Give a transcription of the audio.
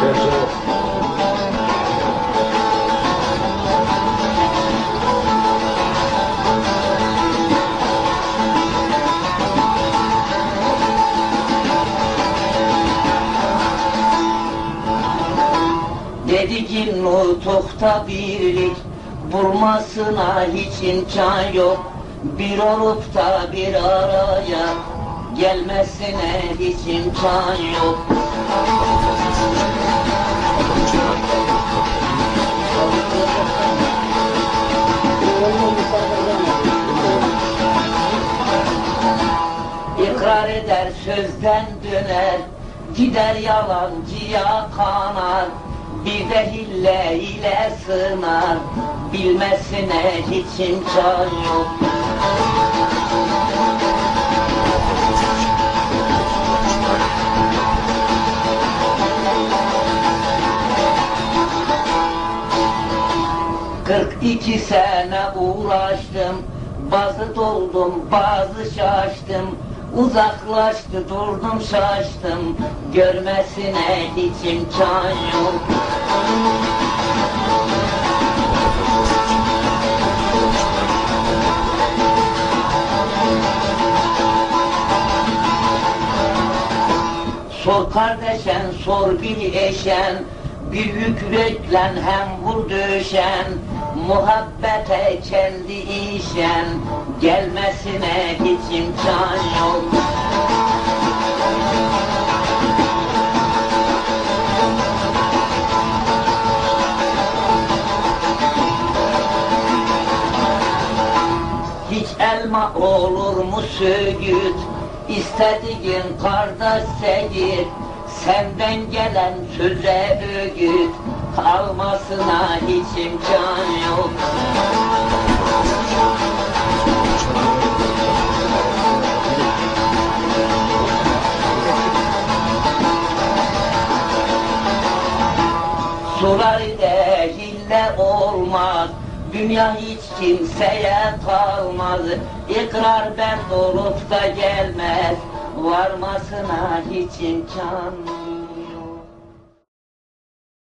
Dedi ki nutukta birlik bulmasına hiç imkan yok. Bir olup da bir araya gelmesine hiç imkan yok. İkrar eder sözden döner Gider yalancıya kanar. Bir de hille ile sığınar Bilmesine hiç imkan yok Kırk iki sene uğraştım. Bazı doldum bazı şaştım. Uzaklaştı durdum şaştım. Görmesine hiç imkan yok. Sor kardeşen, sor bir eşen, büyük yüreklen hem vur muhabbete kendi işen, gelmesine hiç imkan yok. Hiç elma olur mu söğüt, istediğin kardeşse git, senden gelen söze öğüt, almasına hiç imkan yok. Sular ile hille olmaz Dünya hiç kimseye kalmaz İkrar ben olup da gelmez Varmasına hiç imkan